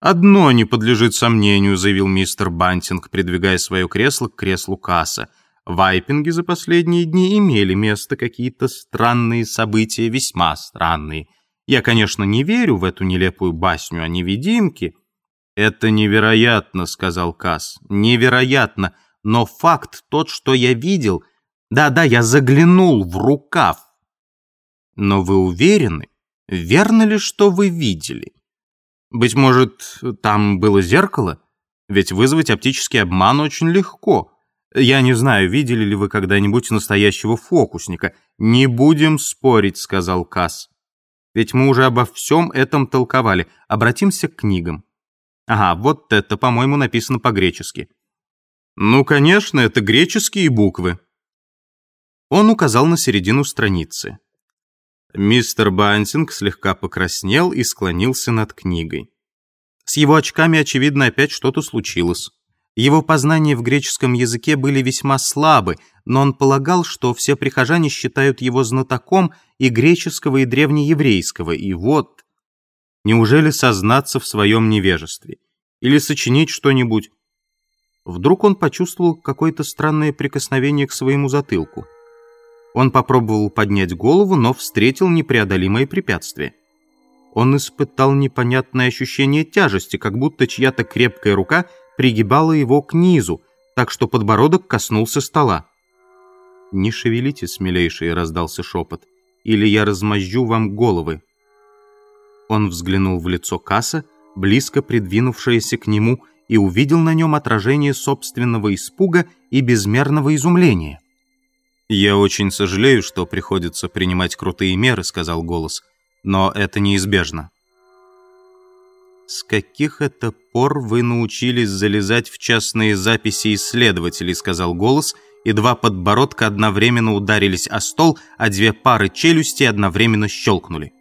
«Одно не подлежит сомнению», — заявил мистер Бантинг, придвигая свое кресло к креслу касса. В Айпинге за последние дни имели место какие-то странные события, весьма странные. Я, конечно, не верю в эту нелепую басню о невидимке. «Это невероятно», — сказал Касс. «Невероятно, но факт тот, что я видел. Да-да, я заглянул в рукав». «Но вы уверены? Верно ли, что вы видели?» «Быть может, там было зеркало? Ведь вызвать оптический обман очень легко». Я не знаю, видели ли вы когда-нибудь настоящего фокусника. Не будем спорить, сказал Касс. Ведь мы уже обо всем этом толковали. Обратимся к книгам. Ага, вот это, по-моему, написано по-гречески. Ну, конечно, это греческие буквы. Он указал на середину страницы. Мистер Бантинг слегка покраснел и склонился над книгой. С его очками, очевидно, опять что-то случилось. Его познания в греческом языке были весьма слабы, но он полагал, что все прихожане считают его знатоком и греческого, и древнееврейского, и вот... Неужели сознаться в своем невежестве? Или сочинить что-нибудь? Вдруг он почувствовал какое-то странное прикосновение к своему затылку. Он попробовал поднять голову, но встретил непреодолимое препятствие. Он испытал непонятное ощущение тяжести, как будто чья-то крепкая рука — пригибала его к низу, так что подбородок коснулся стола. «Не шевелитесь, милейший», — раздался шепот, — «или я размозжу вам головы». Он взглянул в лицо Касса, близко придвинувшееся к нему, и увидел на нем отражение собственного испуга и безмерного изумления. «Я очень сожалею, что приходится принимать крутые меры», — сказал голос, — «но это неизбежно». «С каких это пор вы научились залезать в частные записи исследователей?» сказал голос, и два подбородка одновременно ударились о стол, а две пары челюстей одновременно щелкнули.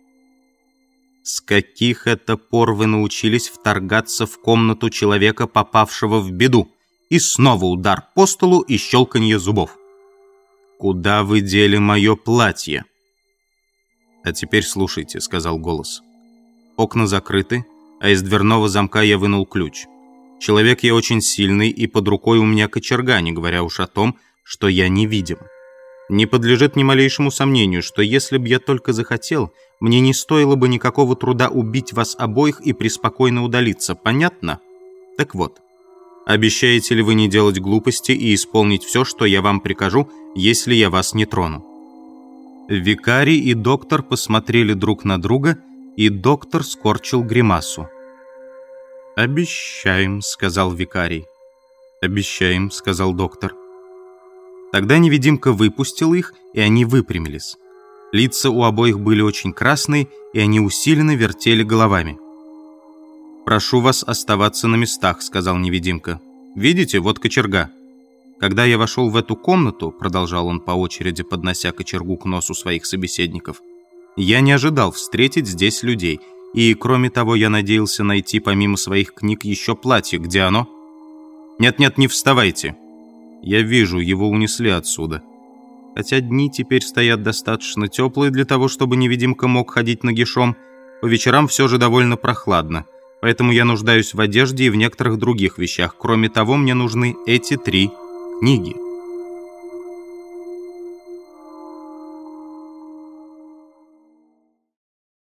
«С каких это пор вы научились вторгаться в комнату человека, попавшего в беду?» И снова удар по столу и щелканье зубов. «Куда вы дели мое платье?» «А теперь слушайте», — сказал голос. «Окна закрыты, а из дверного замка я вынул ключ. Человек я очень сильный, и под рукой у меня кочерга, не говоря уж о том, что я невидим. Не подлежит ни малейшему сомнению, что если бы я только захотел, мне не стоило бы никакого труда убить вас обоих и преспокойно удалиться, понятно? Так вот, обещаете ли вы не делать глупости и исполнить все, что я вам прикажу, если я вас не трону?» Викарий и доктор посмотрели друг на друга и доктор скорчил гримасу. «Обещаем», — сказал викарий. «Обещаем», — сказал доктор. Тогда невидимка выпустил их, и они выпрямились. Лица у обоих были очень красные, и они усиленно вертели головами. «Прошу вас оставаться на местах», — сказал невидимка. «Видите, вот кочерга». Когда я вошел в эту комнату, продолжал он по очереди, поднося кочергу к носу своих собеседников, я не ожидал встретить здесь людей, и, кроме того, я надеялся найти помимо своих книг еще платье. Где оно? Нет-нет, не вставайте. Я вижу, его унесли отсюда. Хотя дни теперь стоят достаточно теплые для того, чтобы невидимка мог ходить нагишом, по вечерам все же довольно прохладно. Поэтому я нуждаюсь в одежде и в некоторых других вещах. Кроме того, мне нужны эти три книги.